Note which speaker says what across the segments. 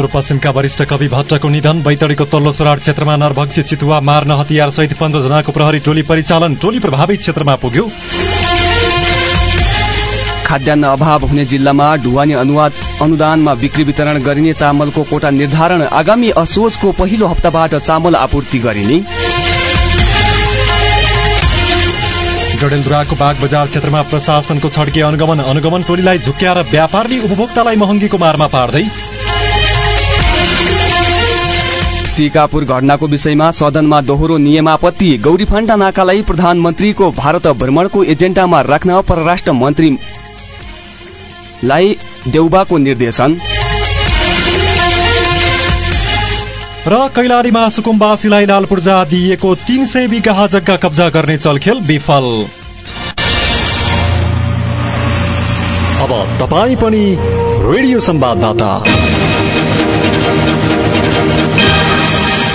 Speaker 1: सुदूरपश्चिमका वरिष्ठ कवि भट्टको निधन बैतडीको तल्लो सोराड क्षेत्रमा नरभक्षी चितुवा मार्न हतियार सहित पन्ध्र जनाको प्रहरी टोली परिचालन टोली प्रभावित क्षेत्रमा पुग्यो।
Speaker 2: खाद्यान्न अभाव हुने जिल्लामा ढुवानी अनुवाद अनुदानमा बिक्री वितरण गरिने चामलको कोटा निर्धारण आगामी असोजको पहिलो हप्ताबाट चामल आपूर्ति गरिने।
Speaker 1: डडेलधुराको बाग बजार क्षेत्रमा प्रशासनको छड्के अनुगमन अनुगमन टोलीलाई झुक्क्याएर व्यापारले उपभोक्तालाई महँगीको मारमा पार्दै
Speaker 2: टिकापुर घटनाको विषयमा सदनमा दोहोरो नियमापत्ति। गौरीफण्डा नाकालाई प्रधानमन्त्रीको भारत भ्रमणको एजेन्डामा राख्न परराष्ट्र मन्त्रीलाई देउबाको निर्देशन।
Speaker 1: र कैलालीमा सुकुम्बासीलाई लाल पूर्जा दिइएको तीन सय बिघा जग्गा कब्जा गर्ने चलखेल विफल।
Speaker 3: अब तपाईँ पनि रेडियो संवाददाता।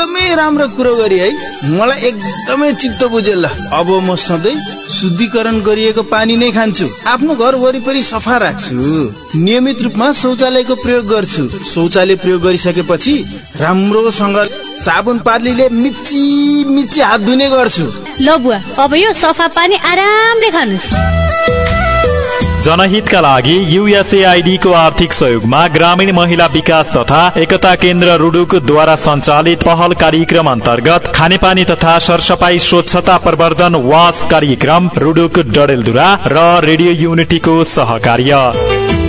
Speaker 4: एकदमै राम्रो कुरो गरे है। मलाई एकदमै चित्त बुझ्यो ल अब म सधैँ शुद्धिकरण गरिएको पानी नै खान्छु। आफ्नो घर वरिपरि सफा राख्छु। नियमित रूपमा शौचालयको प्रयोग गर्छु। शौचालय प्रयोग गरिसकेपछि राम्रोसँग साबुन पालीले मिची मिची हात धुने गर्छु।
Speaker 5: ल बुवा अब यो सफा पानी आरामले खानुहोस्।
Speaker 3: जनहितका लागि युएसएआईडी को आर्थिक सहयोगमा ग्रामीण महिला विकास तथा एकता केन्द्र रुडुकद्वारा सञ्चालित पहल कार्यक्रम अन्तर्गत खानेपानी तथा सरसफाई स्वच्छता प्रवर्धन वास कार्यक्रम रुडुक डडेलधुरा र रेडियो युनिटीको सहकार्य।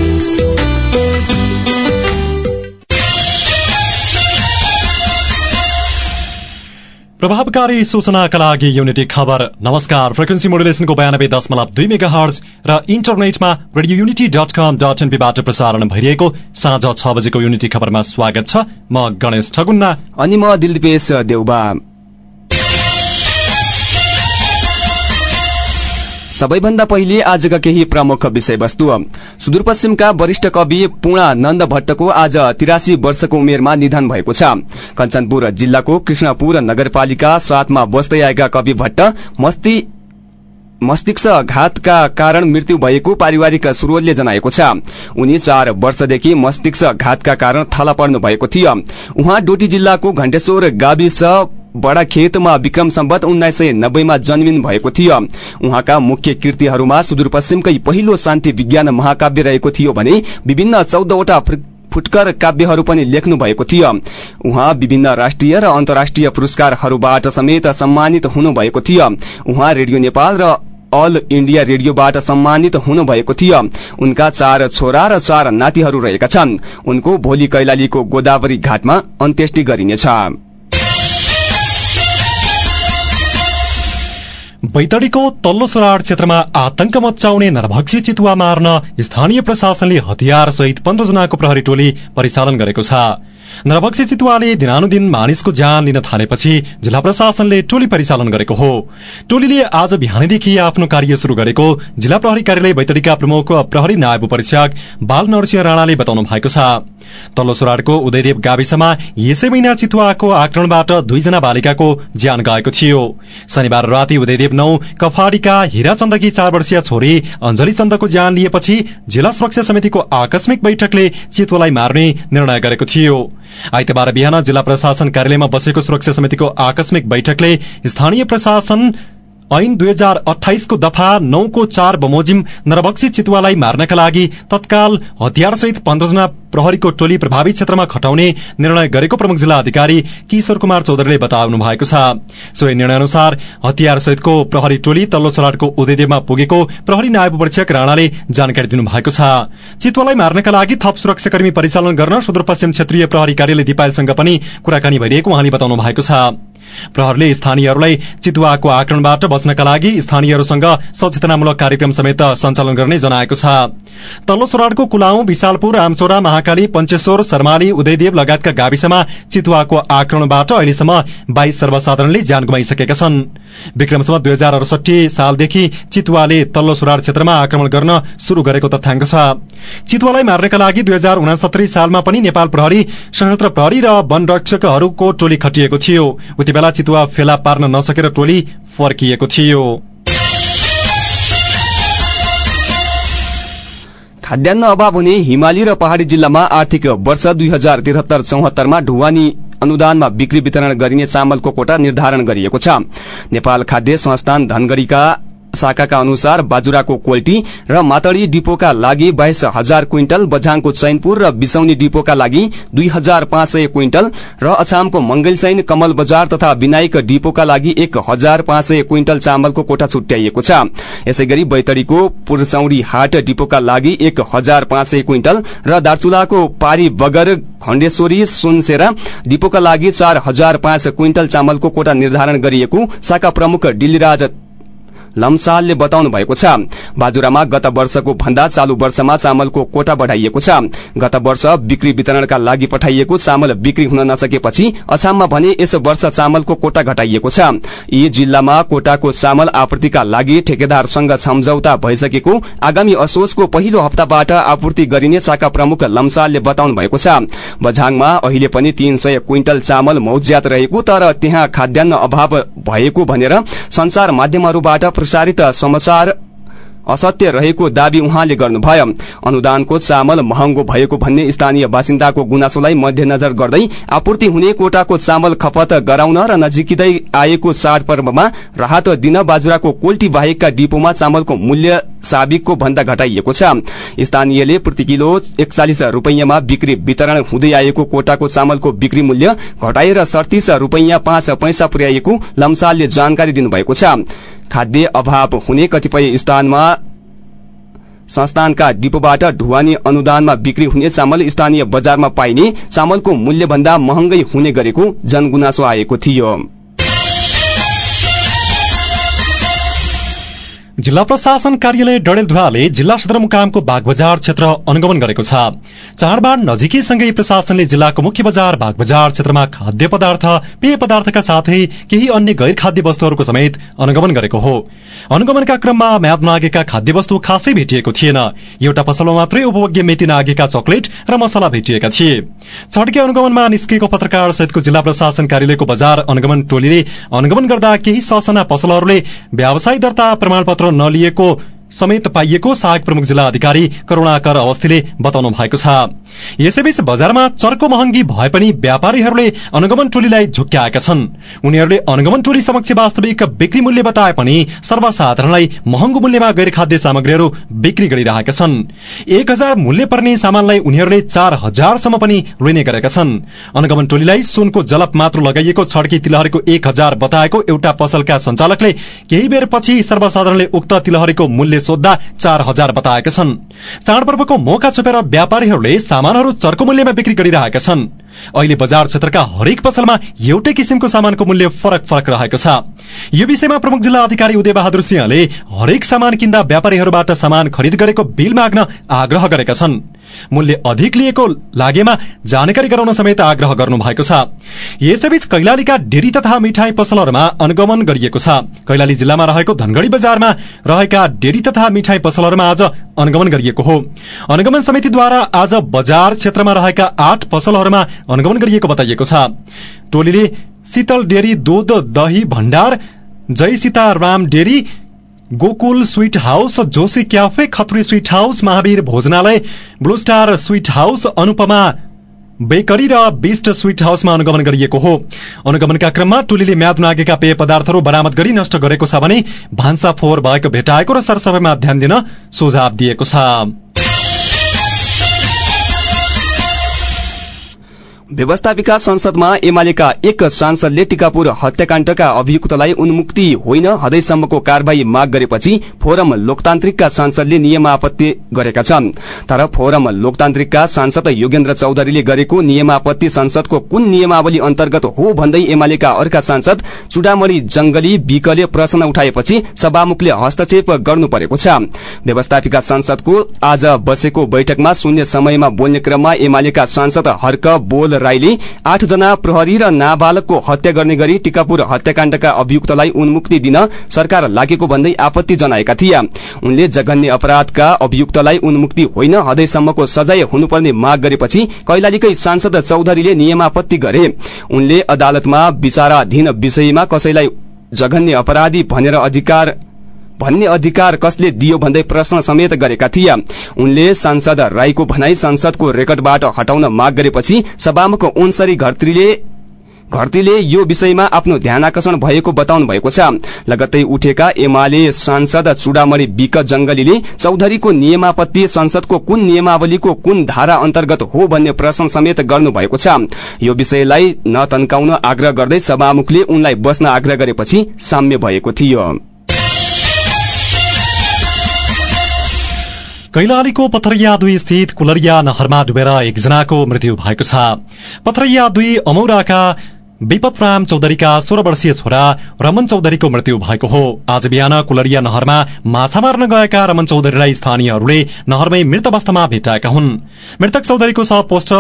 Speaker 1: प्रभावकारी सूचनाका लागि युनिटी खबर। नमस्कार। फ्रिक्वेन्सी मोडुलेसनको बयानब्बे दशमलव दुई मेगा हर्ज र इन्टरनेटमा radio unity dot com dot एनपीबाट प्रसारण भइरहेको साँझ छ बजेको युनिटी खबरमा स्वागत छ। म गणेश ठगुन्ना।
Speaker 2: अनि म दिलदीपेश देउबा। सबैभन्दा पहिले आजका केही प्रमुख विषयवस्तु। सुदूरपश्चिमका वरिष्ठ कवि पूर्णानन्द भट्टको आज तिरासी वर्षको उमेरमा निधन भएको छ। कञ्चनपुर जिल्लाको कृष्णपुर नगरपालिका सातमा बस्दै आएका कवि भट्ट मस्ती मस्तिष्क घातका कारण मृत्यु भएको पारिवारिक स्रोतले जनाएको छ। उनी चार वर्षदेखि मस्तिष्क घातका कारण थला पर्नु भएको थियो। उहाँ डोटी जिल्लाको घण्टेश्वर गाविस बडा खेतमा विक्रम सम्बत उन्नाइस सय नब्बेमा जन्मिनु भएको थियो। उहाँका मुख्य कृतिहरूमा सुदूरपश्चिमकै पहिलो शान्ति विज्ञान महाकाव्य रहेको थियो भने विभिन्न चौधवटा फुटकर काव्यहरू पनि लेख्नु भएको थियो। उहाँ विभिन्न राष्ट्रिय र अन्तर्राष्ट्रिय पुरस्कारहरूबाट समेत सम्मानित हुनुभएको थियो। उहाँ रेडियो नेपाल र अल इण्डिया रेडियोबाट सम्मानित हुनुभएको थियो। उनका चार छोरा र चार नातिहरू रहेका छन्। उनको भोलि कैलालीको गोदावरी घाटमा अन्त्येष्टि गरिनेछ।
Speaker 1: बैतडीको तल्लो सोराड क्षेत्रमा आतंक मचाउने नरभक्षी चितुवा मार्न स्थानीय प्रशासनले हतियार सहित पन्ध्र जनाको प्रहरी टोली परिचालन गरेको छ। नरभक्षी चितुवाले दिनानुदिन मानिसको ज्यान लिन थालेपछि जिल्ला प्रशासनले टोली परिचालन गरेको हो। टोलीले आज बिहानैदेखि आफ्नो कार्य शुरू गरेको जिल्ला प्रहरी कार्यालय बैतडीका प्रमुख प्रहरी नायब परीक्षक बाल नरसिंह राणाले बताउनु भएको छ। तल्लो सोराडको उदयदेव गाविसमा यसै महिना चितुवाको आक्रमणबाट दुईजना बालिकाको ज्यान गएको थियो। शनिबार राति उदयदेव नौ कफाडीका हिरा चन्दकी चार वर्षीय छोरी अञ्जली चन्दको ज्यान लिएपछि जिल्ला सुरक्षा समितिको आकस्मिक बैठकले चितुवालाई मार्ने निर्णय गरेको थियो। आइतबार बिहान जिल्ला प्रशासन कार्यालयमा बसेको सुरक्षा समितिको आकस्मिक बैठकले स्थानीय प्रशासन ऐन दुई हजार अठाइसको दफा नौको चार बमोजिम नरबक्सी चितुवालाई मार्नका लागि तत्काल हतियारसहित पन्ध्रजना प्रहरीको टोली प्रभावित क्षेत्रमा खटाउने निर्णय गरेको प्रमुख जिल्ला अधिकारी किशोर कुमार चौधरीले बताउनु भएको छ। सोही निर्णय अनुसार हतियारसहितको प्रहरी टोली तल्लो चराटको उदयदेवमा पुगेको प्रहरी नायब परीक्षक राणाले जानकारी दिनुभएको छ। चितुवालाई मार्नका लागि थप सुरक्षाकर्मी परिचालन गर्न सुदूरपश्चिम क्षेत्रीय प्रहरी कार्यालय दिपायलसँग पनि कुराकानी भइरहेको उहाँले बताउनु भएको छ। प्रहरले स्थानीयहरूलाई चितुवाको आक्रमणबाट बच्नका लागि स्थानीयहरूसँग सचेतनामूलक कार्यक्रम समेत सञ्चालन गर्ने जनाएको छ। तल्लो सोराडको कुलाउ विशालपुर आमचोरा महाकाली पञ्चेश्वर शर्माली उदयदेव लगायतका गाविसमा चितुवाको आक्रमणबाट अहिलेसम्म बाइस सर्वसाधारणले ज्यान गुमाइसकेका छन्। विक्रमसम्म दुई हजार अडसठी सालदेखि चितुवाले तल्लो सोराड क्षेत्रमा आक्रमण गर्न शुरू गरेको तथ्याङ्क छ। चितुवालाई मार्नका लागि दुई हजार उनासत्तरी सालमा पनि नेपाल प्रहरी सशस्त्र प्रहरी र वनरक्षकहरूको टोली खटिएको थियो। उति बेला चितुवा फेला पार्न नसकेर टोली फर्किएको थियो।
Speaker 2: खाद्यान्न अभाव हुने हिमाली र पहाड़ी जिल्लामा आर्थिक वर्ष दुई हजार त्रिहत्तर चौहत्तरमा ढुवानी अनुदानमा बिक्री वितरण गरिने चामलको कोटा निर्धारण गरिएको छ। नेपाल खाद्य संस्थान धनगढ़ीका शाखाका अनुसार बाजुराको क्वालिटी र मातडी डिपोका लागि बाइस हजार क्विन्टल बझाङको चैनपुर र बिसौनी डिपोका लागि दुई हजार पाँच सय क्विन्टल र अछामको मंगलसैन कमल बजार तथा विनायक डिपोका लागि एक हजार पाँच सय क्विन्टल चामलको कोठा छुट्याइएको छ। यसै गरी बैतडीको पुरचौरी हाट डिपोका लागि एक हजार पाँच सय क्विन्टल र दार्चुलाको पारी बगर खण्डेश्वरी सुनसेरा डिपोका लागि चार हजार पाँच क्विन्टल चामलको कोटा निर्धारण गरिएको शाखा प्रमुख डिल्लीराज लम्सालले बताउनु भएको छ। बाजुरामा गत वर्षको भन्दा चालू वर्षमा चामलको कोटा बढ़ाइएको छ। गत वर्ष बिक्री वितरणका लागि पठाइएको चामल बिक्री हुन नसकेपछि अछाममा भने यस वर्ष चामलको कोटा घटाइएको छ। यी जिल्लामा कोटाको चामल आपूर्तिका लागि ठेकेदारसँग सम्झौता भइसकेको आगामी असोजको पहिलो हप्ताबाट आपूर्ति गरिने शाखा प्रमुख लम्सालले बताउनु भएको छ। बझाङमा अहिले पनि तीन सय क्विन्टल चामल मौज्यात रहेको तर त्यहाँ खाद्यान्न अभाव भएको भनेर संचार माध्यमहरूबाट प्रसारित समाचार असत्य रहेको दावी उहाँले गर्नुभयो। अनुदानको चामल महँगो भएको भन्ने स्थानीय बासिन्दाको गुनासोलाई मध्यनजर गर्दै आपूर्ति हुने कोटाको चामल खपत गराउन र नजिकै आएको चाडपर्वमा राहत दिन बाजुराको कोल्टी बाहेकका डिपोमा चामलको मूल्य साबिकको भन्दा घटाइएको छ। स्थानीयले प्रति किलो एकचालिस रूपियाँमा बिक्री वितरण हुँदै आएको कोटाको चामलको बिक्री मूल्य घटाएर सडतिस रूपियाँ पाँच पैसा पुर्याइएको लम्सालले जानकारी दिनुभएको छ। खाद्य अभाव हुने कतिपय स्थानमा संस्थानका डिपोबाट ढुवानी अनुदानमा बिक्री हुने चामल स्थानीय बजारमा पाइने चामलको मूल्यभन्दा महँगै हुने गरेको जनगुनासो आएको थियो।
Speaker 1: जिल्ला प्रशासन कार्यालय डडेलधुराले जिल्ला सदरमुकामको बागबजार क्षेत्र अनुगमन गरेको छ। चाडबाड नजिकैसँगै प्रशासनले जिल्लाको मुख्य बजार बागबजार क्षेत्रमा खाद्य पदार्थ पेय पदार्थका साथै केही अन्य गैर खाद्य वस्तुहरूको समेत अनुगमन गरेको हो। अनुगमनका क्रममा म्याद नागेका खाद्य वस्तु खासै भेटिएको थिएन। एउटा पसलमा मात्रै उपभोग्य मिति नागेका चकलेट र मसला भेटिएका थिए। छड्के अनुगमनमा निस्किएको पत्रकार सहितको जिल्ला प्रशासन कार्यालयको बजार अनुगमन टोलीले अनुगमन गर्दा केही ससाना पसलहरूले व्यवसाय दर्ता प्रमाणपत्र नलिएको समेत पाइएको सहायक प्रमुख जिल्ला अधिकारी करूणाकर अवस्थीले बताउनु भएको छ। यसैबीच बजारमा चर्को महँगी भए पनि व्यापारीहरूले अनुगमन टोलीलाई झुक्क्याएका छन्। उनीहरूले अनुगमन टोली समक्ष वास्तविक बिक्री मूल्य बताए पनि सर्वसाधारणलाई महँगो मूल्यमा गैर खाद्य सामग्रीहरू बिक्री गरिरहेका छन्। एक हजार मूल्य पर्ने सामानलाई उनीहरूले चार हजारसम्म पनि लिने गरेका छन्। अनुगमन टोलीलाई सुनको जलप मात्र लगाइएको छड्की तिलहरीको एक हजार बताएको एउटा पसलका संचालकले केही बेर पछि सर्वसाधारणले उक्त तिलहरीको मूल्य सोद्धा चार हजार बताएका छन्। चाडपर्वको मौका छोपेर व्यापारीहरूले सामानहरू चर्को मूल्यमा बिक्री गरिरहेका छन्। अहिले बजार क्षेत्रका हरेक पसलमा एउटै किसिमको सामानको मूल्य फरक फरक रहेको छ। यो विषयमा प्रमुख जिल्ला अधिकारी उदय बहादुर सिंहले हरेक सामान किन्दा व्यापारीहरूबाट सामान खरिद गरेको बिल माग्न आग्रह गरेका छन्। मूल्य अधिक लिएको लागेमा जानकारी गराउन समेत आग्रह गर्नु भएको छ। यसैबीच कैलालीका डेरी तथा मिठाई पसलहरूमा अनुगमन गरिएको छ। कैलाली जिल्लामा रहेको धनगढ़ी बजारमा रहेका डेरी तथा मिठाई पसलहरूमा आज अनुगमन गरिएको हो। अनुगमन समितिद्वारा आज बजार क्षेत्रमा रहेका आठ पसलहरूमा अनुगमन गरिएको बताइएको छ। टोलीले शीतल डेरी दूध दही भण्डार Jai Sitaram dairy Gokul sweet house Joshi cafe Khatri sweet house Mahavir भोजनालय blue star sweet house Anupama bakery र बिस्ट स्वीट हाउसमा अनुगमन गरिएको हो। अनुगमनका क्रममा टोलीले म्याद नागेका पेय पदार्थहरू बरामद गरी नष्ट गरेको छ भने भान्सा फोहोर भएको भेटाएको र सरसफाईमा ध्यान दिन सुझाव दिएको छ।
Speaker 2: व्यवस्थापिका संसदमा एमालेका एक सांसदले टिकापुर हत्याकाण्डका अभियुक्तलाई उन्मुक्ति होइन हदैसम्मको कार्यवाही माग गरेपछि फोरम लोकतान्त्रिकका सांसदले नियमापत्ति गरेका छन्। तर फोरम लोकतान्त्रिकका सांसद योगेन्द्र चौधरीले गरेको नियमापत्ति संसदको कुन नियमावली अन्तर्गत हो भन्दै एमालेका अर्का सांसद चुडामणि जंगली विकले प्रश्न उठाएपछि सभामुखले हस्तक्षेप गर्नु परेको छ। व्यवस्थापिका संसदको आज बसेको बैठकमा शून्य समयमा बोल्ने क्रममा एमालेका सांसद हर्क बोल राईले आठजना प्रहरी र नाबालकको हत्या गर्ने गरी टिकापुर हत्याकाण्डका अभियुक्तलाई उन्मुक्ति दिन सरकार लागेको भन्दै आपत्ति जनाएका थिए। उनले जघन्य अपराधका अभियुक्तलाई उन्मुक्ति होइन हदैसम्मको सजाय हुनुपर्ने माग गरेपछि कैलालीकै सांसद चौधरीले नियमापत्ति गरे। उनले अदालतमा विचाराधीन विषयमा कसैलाई जघन्य अपराधी भनेर अधिकार भन्ने अधिकार कसले दियो भन्दै प्रश्न समेत गरेका थिए। उनले सांसद राईको भनाई संसदको रेकर्डबाट हटाउन माग गरेपछि सभामुख ओन्सरी घरत्रीले घरतीले यो विषयमा आफ्नो ध्यान आकर्षण भएको बताउनु भएको छ। लगत्तै उठेका एमाले सांसद चुडामणि विक जंगलीले चौधरीको नियमापत्ति संसदको कुन नियमावलीको कुन धारा अन्तर्गत हो भन्ने प्रश्न समेत गर्नु भएको छ। यो विषयलाई नतन्काउन आग्रह गर्दै सभामुखले उनलाई बस्न आग्रह गरेपछि साम्य भएको थियो।
Speaker 1: कैलालीको पथरिया दुई स्थित कुलरिया नहरमा डुबेर एकजनाको मृत्यु भएको छ। पथरिया दुई अमौराका विपतराम चौधरीका सोह्र वर्षीय छोरा रमन चौधरीको मृत्यु भएको हो। आज बिहान कुलरिया नहरमा माछा मार्न गएका रमन चौधरीलाई स्थानीयहरूले नहरमै मृत अवस्थामा भेटाएका हुन्। मृतक चौधरीको शव पोस्ट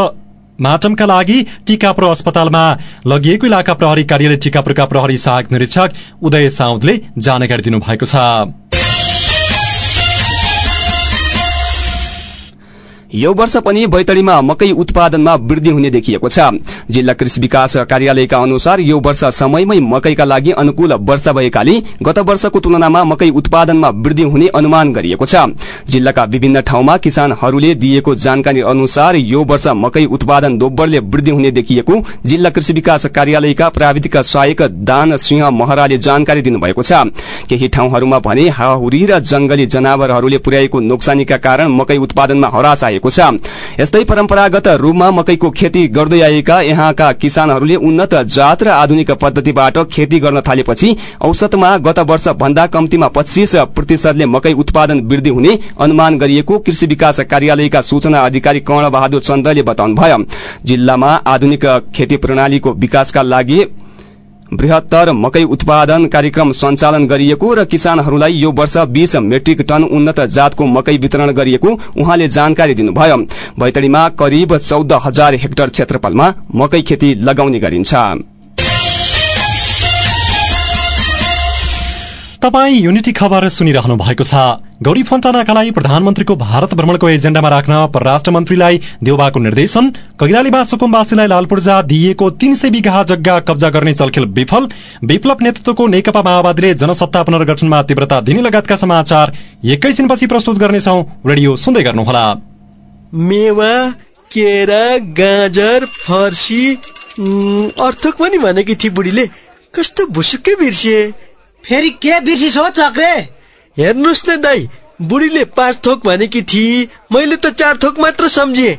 Speaker 1: माटमका लागि टीकापुर अस्पतालमा लगिएको इलाका प्रहरी कार्यालय टीकापुरका प्रहरी सहायक निरीक्षक उदय साउदले जानकारी दिनुभएको छ।
Speaker 2: यो वर्ष पनि बैतडीमा मकै उत्पादनमा वृद्धि हुने देखिएको छ। जिल्ला कृषि विकास कार्यालयका अनुसार यो वर्ष समयमै मकैका लागि अनुकूल वर्षा भएकाले गत वर्षको तुलनामा मकै उत्पादनमा वृद्धि हुने अनुमान गरिएको छ। जिल्लाका विभिन्न ठाउँमा किसानहरूले दिएको जानकारी अनुसार यो वर्ष मकै उत्पादन दोब्बरले वृद्धि हुने देखिएको जिल्ला कृषि विकास कार्यालयका प्राविधिक सहायक दान सिंह महराले जानकारी दिनुभएको छ। केही ठाउँहरूमा भने हाहुरी र जंगली जनावरहरूले पुर्याएको नोक्सानीका कारण मकै उत्पादनमा हरास आएको छ। यस्तै परम्परागत रूपमा मकैको खेती गर्दै आएका यहाँका किसानहरूले उन्नत जात र आधुनिक पद्धतिबाट खेती गर्न थालेपछि औसतमा गत वर्ष भन्दा कम्तीमा पच्चीस प्रतिशतले मकै उत्पादन वृद्धि हुने अनुमान गरिएको कृषि विकास कार्यालयका सूचना अधिकारी कर्ण बहादुर चन्दले बताउनुभयो। जिल्लामा आधुनिक खेती प्रणालीको विकासका लागि बृहत्तर मकै उत्पादन कार्यक्रम सञ्चालन गरिएको र किसानहरूलाई यो वर्ष बीस मेट्रिक टन उन्नत जातको मकै वितरण गरिएको उहाँले जानकारी दिनुभयो। बैतडीमा करिब चौध हजार हेक्टर क्षेत्रफलमा मकै खेती लगाउने गरिन्छ।
Speaker 1: तपाई युनिटी खबर सुनिरहनु भएको छ। गौरी फन्टानाका लागि प्रधानमन्त्रीको भारत भ्रमणको एजेण्डामा राख्न परराष्ट्र मन्त्रीलाई देउबाको निर्देशन। कैलालीमा सुकुम्बासीलाई लाल पूर्जा दिइएको तीन सय बिघा जग्गा कब्जा गर्ने चलखेल विफल। विप्लव नेतृत्वको नेकपा माओवादीले जनसत्ता पुनर्गठनमा तीव्रता दिने लगायतका समाचार एकैछिनपछि प्रस्तुत गर्नेछौ। रेडियो सुन्दै गर्नुहोला।
Speaker 6: मेवा केरा गाजर फर्सी अर्थक पनि भनेकी थिए बुढीले। कस्तो भुसुक्कै बिर्सिए।
Speaker 7: फेरि के बिर्सिस हो चक्रे?
Speaker 6: हेर्नुहोस् न दाई बुढीले पाँच थोक भनेकी थिए मैले त चार थोक मात्र सम्झिए।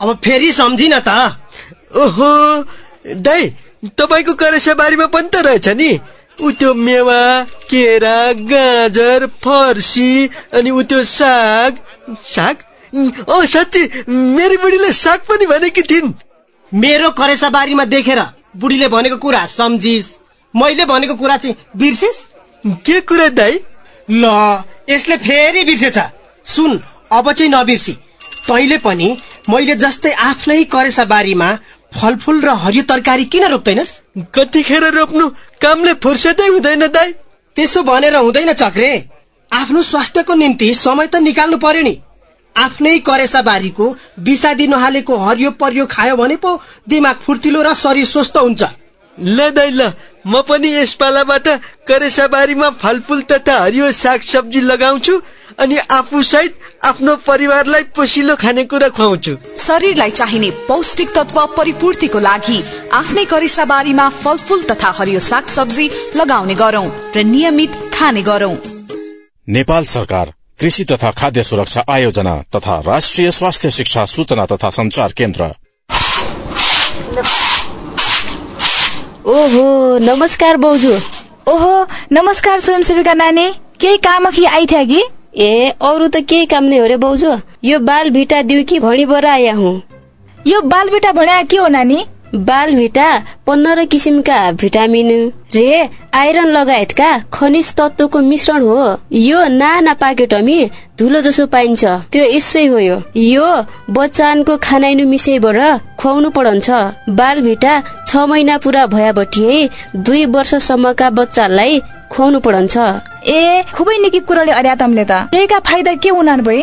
Speaker 7: अब फेरि सम्झिन त।
Speaker 6: ओहो दाई तपाईँको करेसा बारीमा पनि त रहेछ नि? उ त्यो मेवा केरा गाजर फर्सी अनि उ त्यो साग साग? ओ साँच्ची मेरी बुढीले साग पनि भनेकी थिइन्।
Speaker 7: मेरो करेसा बारीमा देखेर बुढीले भनेको कुरा सम्झिस। मैले भनेको कुरा चाहिँ बिर्सिस?
Speaker 6: के कुरा दाई?
Speaker 7: ल यसले फेरि बिर्सेछ। सुन अब चाहिँ नबिर्सी। तैँले पनि मैले जस्तै आफ्नै करेसा बारीमा फलफुल र हरियो तरकारी किन रोप्दैनस्?
Speaker 6: कतिखेर रोप्नु कामले फुर्सदै हुँदैन दाई।
Speaker 7: त्यसो भनेर हुँदैन चक्रे। आफ्नो स्वास्थ्यको निम्ति समय त निकाल्नु पर्यो नि। आफ्नै करेसा बारीको बिसादी नहालेको हरियो परियो खायो भने पो दिमाग फुर्तिलो र शरीर स्वस्थ हुन्छ।
Speaker 6: ल दाई ल। म पनि यस पालाबाट करेसा बारीमा फलफुल तथा हरियो साग सब्जी लगाउँछु अनि आफू सहित आफ्नो परिवारलाई पोसिलो खानेकुरा खुवाउँछु।
Speaker 8: शरीरलाई चाहिने पौष्टिक तत्व परिपूर्तिको लागि आफ्नै करिसा बारीमा फलफूल तथा हरियो साग सब्जी लगाउने गरौं र नियमित खाने गरौं।
Speaker 9: नेपाल सरकार कृषि तथा खाद्य सुरक्षा आयोजना तथा राष्ट्रिय स्वास्थ्य शिक्षा सूचना तथा संचार केन्द्र।
Speaker 10: ओहो नमस्कार बाउजू
Speaker 11: ओहो नमस्कार स्वयंसेविका नानी। केही काम कि आइथ्या कि?
Speaker 10: ए अरू त केही काम नै हो रे बाउजू यो बाल भिटा दिउ कि भणी बर आया हुँ?
Speaker 11: यो बाल भिटा भण्या के हो नानी?
Speaker 10: बाल भिटा पन्ध्र किसिमका भिटामिन रे आइरन लगायतका खनिज तत्वको मिश्रण हो। यो नाना पाकेटमी धुलो जसो पाइन्छ। त्यो यसै हो यो। यो बच्चानको खानाइनु मिसैबाट खुवाउनु पड़न्छ बाल भिटा छ महिना पुरा भएबटी दुई वर्षसम्मका बच्चालाई खुवाउनु पड़न्छ
Speaker 11: ए खुबै निकै कुराले अर्या तमले त। यहीका फाइदा के हुनान् भए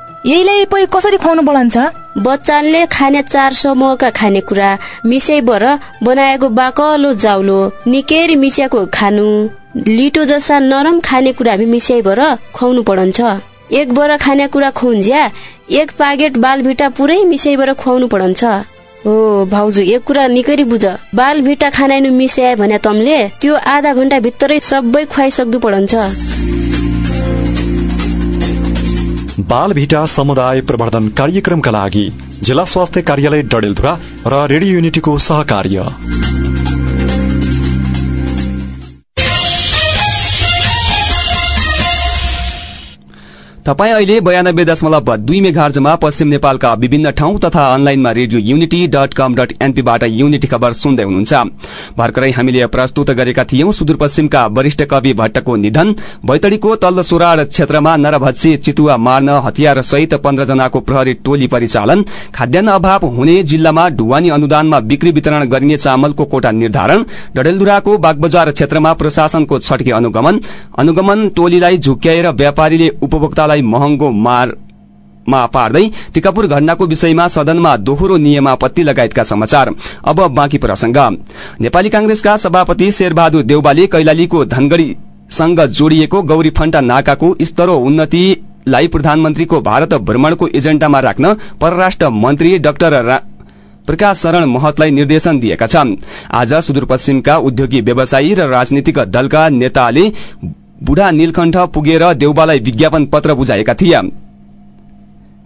Speaker 11: यहीलाई पै कसरी खुवाउनु पड़न्छ
Speaker 10: बच्चाले खाने चार समूहका खानेकुरा मिसैबर बनाएको बाकलो जाउलो निकेरी मिसियाको खानु। लिटो जस्ता नरम खानेकुरा हामी मिसाइबर खुवाउनु पड़न्छ। एक बर खानेकुरा खुन्ज्या एक पाकेट बाल भिटा पुरै मिसाइबर खुवाउनु पड़न्छ। हो भाउजू एक कुरा निकै बुझ। बाल भिटा खानाइनु मिसाए भने तमले त्यो आधा घण्टा भित्रै सबै खुवाइसक्दु पड़न्छ।
Speaker 1: बाल भिटा समुदाय प्रवर्धन कार्यक्रमका लागि जिल्ला स्वास्थ्य कार्यालय डडेलधुरा र रेडियो युनिटीको सहकार्य।
Speaker 2: तपाईँ अहिले बयानब्बे दशमलव दुई मेघार्जमा पश्चिम नेपालका विभिन्न ठाउँ तथा अनलाइनमा radio unity dot com dot unity unity खबर सुन्दै हुनुहुन्छ। भर्खरै हामीले प्रस्तुत गरेका थियौं सुदूरपश्चिमका वरिष्ठ कवि भट्टको निधन। बैतडीको तल्लो सोराड क्षेत्रमा नरभत्सी चितुवा मार्न हतियार सहित जनाको प्रहरी टोली परिचालन खाद्यान्न अभाव हुने जिल्लामा ढुवानी अनुदानमा बिक्री वितरण गरिने चामलको कोटा निर्धारण डडेलधुराको बागबजार क्षेत्रमा प्रशासनको छट्के अनुगमन। अनुगमन टोलीलाई झुक्याएर व्यापारीले उपभोक्ता महँगो मारमा पार्दै टिकापुर घटनाको विषयमा सदनमा दोहोरो नियमापत्ति लगायतका समाचार। अब बाँकी प्रसंग नेपाली कांग्रेसका सभापति शेरबहादुर देउबाले कैलालीको धनगढ़ीसँग जोडिएको गौरी फण्टा नाकाको स्तरो उन्नतिलाई प्रधानमन्त्रीको भारत भ्रमणको एजेण्डामा राख्न परराष्ट्र मन्त्री डाक्टर प्रकाश शरण महतलाई निर्देशन दिएका छन्। आज सुदूरपश्चिमका उद्योगी व्यवसायी र राजनीतिक दलका नेताले बुढा नीलकण्ठ पुगेर देउबालाई विज्ञापन पत्र बुझाएका थिए।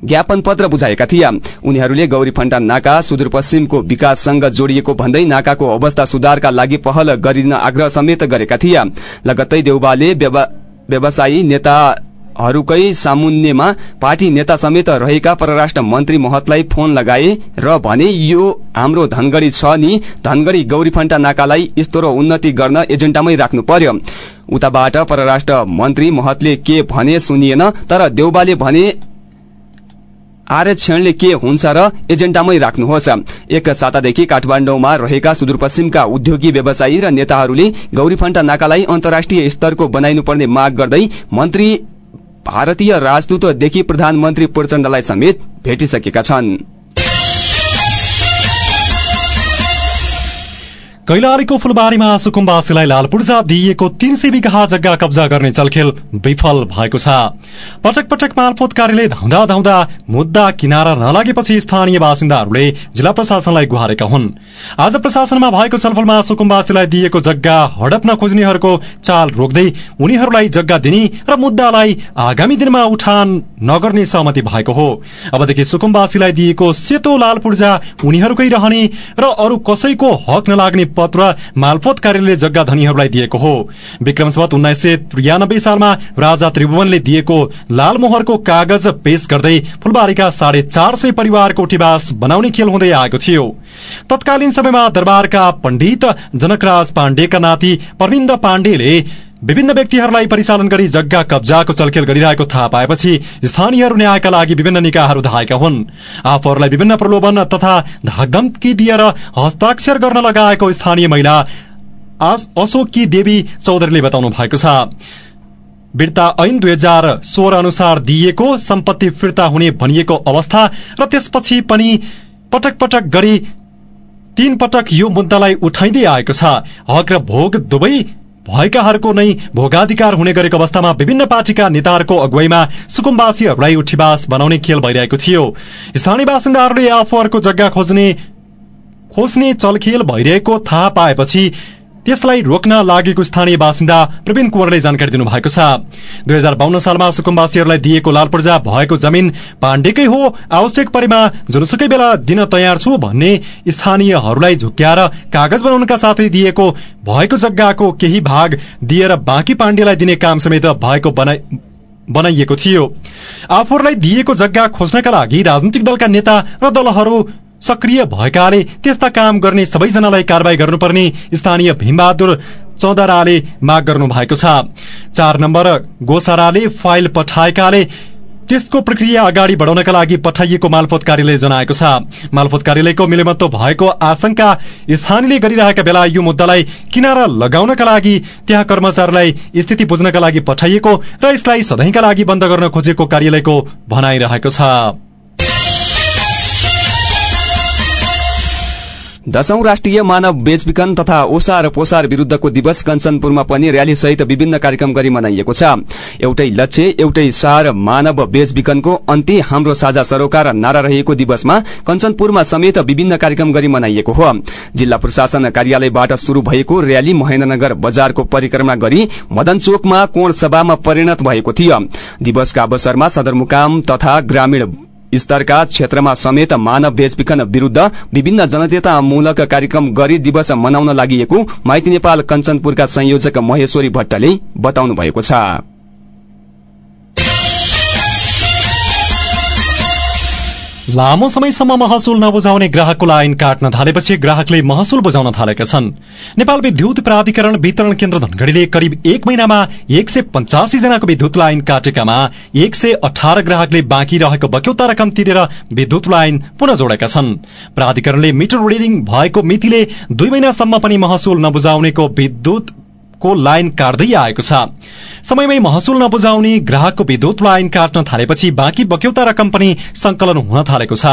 Speaker 2: ज्ञापन पत्र बुझाएका थिए। उनीहरूले गौरी फण्टा नाका सुदूरपश्चिमको विकाससँग जोडिएको भन्दै नाकाको अवस्था सुधारका लागि पहल गरिन आग्रह समेत गरेका थिए। लगत्तै देउबाले व्यवसायी नेताहरूकै सामुन्यमा पार्टी नेता समेत रहेका परराष्ट्र मन्त्री महतलाई फोन लगाए र भने यो हाम्रो धनगढ़ी छ नि धनगढ़ी गौरीफण्टा नाकालाई यस्तो उन्नति गर्न एजेण्डामै राख्नु पर्यो। उताबाट परराष्ट्र मन्त्री महतले के भने सुनिएन तर देउबाले भने आरक्षणले के हुन्छ र एजेण्डामै राख्नुहोस्। एक सातादेखि काठमाडौँमा रहेका सुदूरपश्चिमका उद्योगी व्यवसायी र नेताहरूले गौरीफण्टा नाकालाई अन्तर्राष्ट्रिय स्तरको बनाइनुपर्ने माग गर्दै मन्त्री भारतीय राजदूतदेखि प्रधानमन्त्री प्रचण्डलाई समेत भेटिसकेका छन्।
Speaker 1: कैलालीको फुलबारीमा सुकुम्बासीलाई लाल पूर्जा दिइएको तीन सय बिघा जग्गा कब्जा गर्ने चलखेल विफल भएको छ। पटक पटक मालपोत कार्यालय धाउँदा धाउँदा मुद्दा किनारा नलागेपछि स्थानीय बासिन्दाहरूले जिल्ला प्रशासनलाई गुहारेका हुन्। आज प्रशासनमा भएको छलफलमा सुकुम्बासीलाई दिएको जग्गा हडप्न खोज्नेहरूको चाल रोक्दै उनीहरूलाई जग्गा दिने र मुद्दालाई आगामी दिनमा उठान नगर्ने सहमति भएको हो। अबदेखि सुकुम्बासीलाई दिएको सेतो लाल पूर्जा उनीहरूकै रहने र अरू कसैको हक नलाग्ने पत्र मालपोत कार्यालयले जग्गा धनीहरूलाई दिएको हो। विक्रमसवत उन्नाइस सय त्रियानब्बे सालमा राजा त्रिभुवनले दिएको लालमोहरको कागज पेश गर्दै फुलबारीका साढे चार सय परिवारको उठीवास बनाउने खेल हुँदै आएको थियो। तत्कालीन समयमा दरबारका पण्डित जनकराज पाण्डेका नाति परमिन्द पाण्डेले विभिन्न व्यक्तिहरूलाई परिचालन गरी जग्गा कब्जाको चलखेल गरिरहेको थाहा पाएपछि स्थानीयहरू न्यायका लागि विभिन्न निकायहरू धाएका हुन्। आफूहरूलाई विभिन्न प्रलोभन तथा धकधम्की दिएर हस्ताक्षर गर्न लगाएको स्थानीय महिला अशोकी देवी चौधरीले बताउनु भएको छ। फिर्ता ऐन दुई हजार सोह्र अनुसार दिइएको सम्पत्ति फिर्ता हुने भनिएको अवस्था र त्यसपछि पनि पटक पटक गरी तीन पटक यो मुद्दालाई उठाइँदै आएको छ। हक र भोग दुवै भएकाहरूको नै भोगाधिकार हुने गरेको अवस्थामा विभिन्न पार्टीका नेताहरूको अगुवाईमा सुकुम्बासीहरूलाई उठीवास बनाउने खेल भइरहेको थियो। स्थानीय बासिन्दाहरूले आफूहरूको जग्गा खोज्ने खोज्ने चलखेल भइरहेको थाहा पाएपछि त्यसलाई रोक्न लागेको स्थानीय बासिन्दा प्रवीण कुवरले जानकारी दिनुभएको छ। दुई हजार बाहन्न सालमा सुकुम्बासीहरूलाई दिएको लाल पूर्जा भएको जमीन पाण्डेकै हो आवश्यक परेमा जुनसुकै बेला दिन तयार छु भन्ने स्थानीयहरूलाई झुक्क्याएर कागज बनाउनका साथै दिएको भएको जग्गाको केही भाग दिएर बाँकी पाण्डेलाई दिने काम समेत भएको बनाइएको थियो। आफूहरूलाई दिएको जग्गा खोज्नका लागि राजनैतिक दलका नेता र दलहरू सक्रिय भएकाले त्यस्ता काम गर्ने सबैजनालाई कारवाही गर्नुपर्ने स्थानीय भीमबहादुर चौधराले माग गर्नु भएको छ। चार नम्बर गोसाराले फाइल पठाएकाले त्यसको प्रक्रिया अगाडि बढ़ाउनका लागि पठाइएको मालपोत कार्यालय जनाएको छ। मालपोत कार्यालयको मिलेमत्व भएको आशंका स्थानीयले गरिरहेका बेला यो मुद्दालाई किनारा लगाउनका लागि त्यहाँ कर्मचारीलाई स्थिति बुझ्नका लागि पठाइएको र यसलाई सधैँका लागि बन्द गर्न खोजेको कार्यालयको भनाइरहेको छ।
Speaker 2: दशौं राष्ट्रिय मानव बेचबिखन तथा ओसार पोसार विरूद्धको दिवस कञ्चनपुरमा पनि र्याली सहित विभिन्न कार्यक्रम गरी मनाइएको छ। एउटै लक्ष्य एउटै सार मानव बेचबिखनको अन्त्य हाम्रो साझा सरोकार नारा रहेको दिवसमा कञ्चनपुरमा समेत विभिन्न कार्यक्रम गरी मनाइएको हो। जिल्ला प्रशासन कार्यालयबाट शुरू भएको र्याली महेन्द्रनगर बजारको परिक्रमा गरी मदन चोकमा कोण सभामा परिणत भएको थियो। दिवसका अवसरमा सदरमुकाम तथा ग्रामीण स्तरका क्षेत्रमा समेत मानव बेचबिखन विरूद्ध विभिन्न जनचेतनामूलक कार्यक्रम गरी दिवस मनाउन लागि माइती नेपाल कञ्चनपुरका संयोजक महेश्वरी भट्टले बताउनु भएको छ।
Speaker 1: लामो समयसम्म महसुल नबुझाउने ग्राहकको लाइन काट्न थालेपछि ग्राहकले महसुल बुझाउन थालेका छन्। नेपाल विद्युत प्राधिकरण वितरण केन्द्र धनगढ़ीले करिब एक महिनामा एक सय पञ्चासी जनाको विद्युत लाइन काटेकामा एक सय अठार ग्राहकले बाँकी रहेको बक्यौता रकम तिरेर विद्युत लाइन पुनः जोडेका छन्। प्राधिकरणले मिटर रिडिङ भएको मितिले दुई महिनासम्म पनि महसुल नबुझाउनेको विद्युत को लाइन काट्दै आएको छ। समयमै महसुल नबुझाउने ग्राहकको विद्युत लाइन काट्न थालेपछि बाँकी बक्यौता रकम पनि संकलन हुन थालेको छ।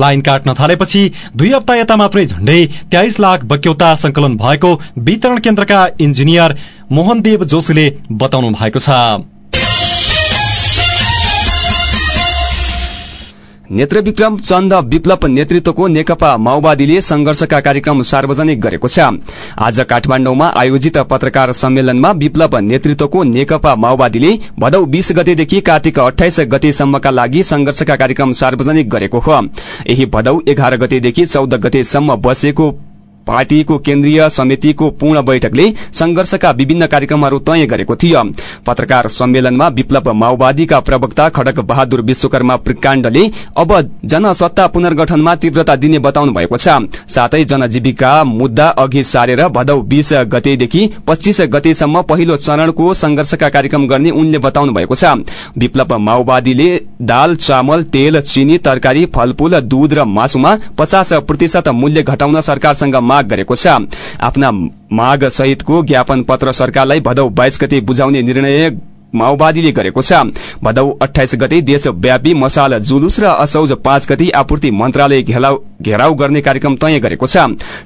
Speaker 1: लाइन काट्न थालेपछि दुई हप्ता यता मात्रै झण्डै तेइस लाख बक्यौता संकलन भएको वितरण केन्द्रका इन्जिनियर मोहनदेव जोशीले बताउनु भएको छ।
Speaker 2: नेत्रविक्रम चन्द विप्लव नेतृत्वको नेकपा माओवादीले संघर्षका कार्यक्रम सार्वजनिक गरेको छ। आज काठमाण्डुमा आयोजित पत्रकार सम्मेलनमा विप्लव नेतृत्वको नेकपा माओवादीले भदौ बीस गतेदेखि कार्तिक अठाइस गतेसम्मका लागि संघर्षका कार्यक्रम सार्वजनिक गरेको हो। यही भदौ एघार गतेदेखि चौध गतेसम्म बसेको पार्टीको केन्द्रीय समितिको पूर्ण बैठकले संघर्षका विभिन्न कार्यक्रमहरू तय गरेको थियो। पत्रकार सम्मेलनमा विप्लव माओवादीका प्रवक्ता खडक बहादुर विश्वकर्मा प्रकाण्डले अब जनसत्ता पुनर्गठनमा तीव्रता दिने बताउनु भएको छ। साथै जनजीविका मुद्दा अघि सारेर भदौ बीस गतेदेखि पच्चीस गतेसम्म पहिलो चरणको संघर्षका कार्यक्रम गर्ने उनले बताउनु भएको छ। विप्लव माओवादीले दाल चामल तेल चिनी तरकारी फलफूल दूध र मासुमा पचास प्रतिशत मूल्य घटाउन सरकारसँग माग गरेको छ। आफ्ना माग सहितको ज्ञापन पत्र सरकारलाई भदौ बाइस गते बुझाउने निर्णय माओवादीले गरेको छ। भदौ अठाइस गते देशव्यापी मसाल जुलुस र असौज पाँच गते आपूर्ति मन्त्रालय घेराउ गर्ने कार्यक्रम तय गरेको छ।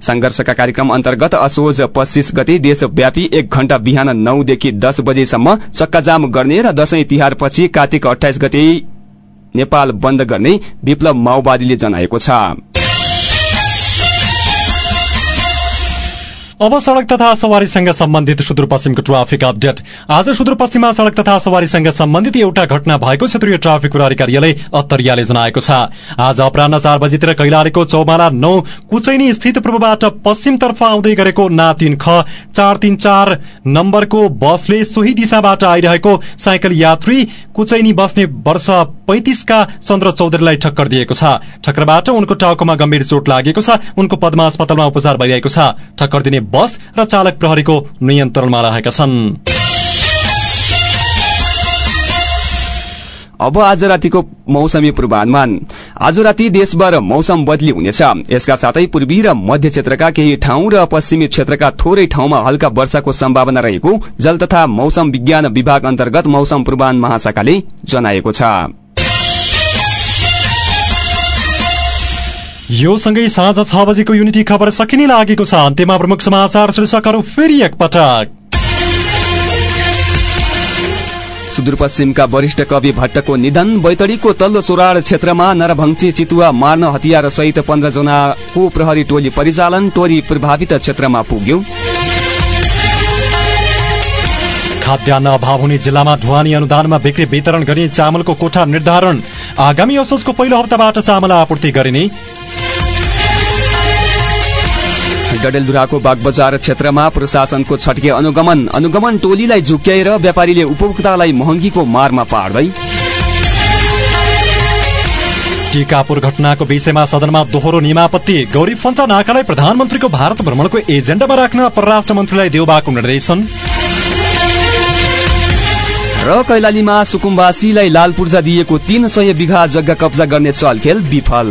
Speaker 2: संघर्षका कार्यक्रम अन्तर्गत असोज पच्चीस गते देशव्यापी एक घण्टा बिहान नौदेखि दस बजेसम्म चक्काजाम गर्ने र दशैं तिहारपछि कार्तिक अठाइस गते नेपाल बन्द गर्ने विप्लव माओवादीले जनाएको छ।
Speaker 1: अब सड़क तथा सवारीसँग सम्बन्धित सुदूरपश्चिमको ट्राफिक अपडेट। आज सुदूरपश्चिममा सड़क तथा सवारीसँग सम्बन्धित एउटा घटना भएको क्षेत्रीय ट्राफिक प्रहरी कार्यालय अत्तरियाले जनाएको छ। आज अपरान्न चार बजीतिर कैलालीको चौमाला नौ कुचैनी स्थित पूर्वबाट पश्चिमतर्फ आउँदै गरेको ना तीन ख चार तीन चार नम्बरको बसले सोही दिशाबाट आइरहेको साइकल यात्री कुचैनी बस्ने वर्ष पैंतिसका चन्द्र चौधरीलाई ठक्कर दिएको छ। ठक्करबाट उनको टाउकोमा गम्भीर चोट लागेको छ। उनको पदमा अस्पतालमा उपचार भइरहेको छ। ठक्कर दिने बस र चालक प्रहरीको नियन्त्रणमा रहेका छन्।
Speaker 2: अब आज रातिको मौसमी पूर्वानुमान। आज राति देशभर मौसम बदली हुनेछ। यसका साथै पूर्वी र मध्य क्षेत्रका केही ठाउँ र पश्चिमी क्षेत्रका थोरै ठाउँमा हल्का वर्षाको सम्भावना रहेको जल तथा मौसम विज्ञान विभाग अन्तर्गत मौसम पूर्वान महाशाखाले जनाएको छ।
Speaker 1: यो सँगै साँझ छ बजेको युनिटी खबर सकिने लागेको छ। अन्त्यमा प्रमुख समाचार शीर्षकहरू फेरि एकपटक।
Speaker 2: सुदूरपश्चिमका वरिष्ठ कवि भट्टको निधन बैतडीको तल्लो सोराड क्षेत्रमा नरभंशी चितुवा मार्न हतियार सहित पन्ध्र जनाको प्रहरी टोली परिचालन टोली प्रभावित क्षेत्रमा पुग्यो।
Speaker 1: खाद्यान्न अभाव हुने जिल्लामा ढुवानी अनुदानमा बिक्री वितरण गर्ने चामलको कोठा निर्धारण। आगामी असोजको पहिलो हप्ताबाट चामल आपूर्ति गरिने
Speaker 2: डडेलधुराको बागबजार क्षेत्रमा प्रशासनको छट्के अनुगमन अनुगमन टोलीलाई झुक्याएर व्यापारीले उपभोक्तालाई महँगीको मारमा पार्दै।
Speaker 1: टिकापुर घटनाको विषयमा सदनमा दोहोरो निमापत्ति गौरी फन्चा नाकालाई प्रधानमन्त्रीको भारत भ्रमणको एजेण्डामा राख्न परराष्ट्र मन्त्रीलाई देउबाको निर्देशन
Speaker 2: र कैलालीमा सुकुम्बासीलाई लाल पूर्जा दिएको तीन सय बिघा जग्गा कब्जा गर्ने चलखेल विफल।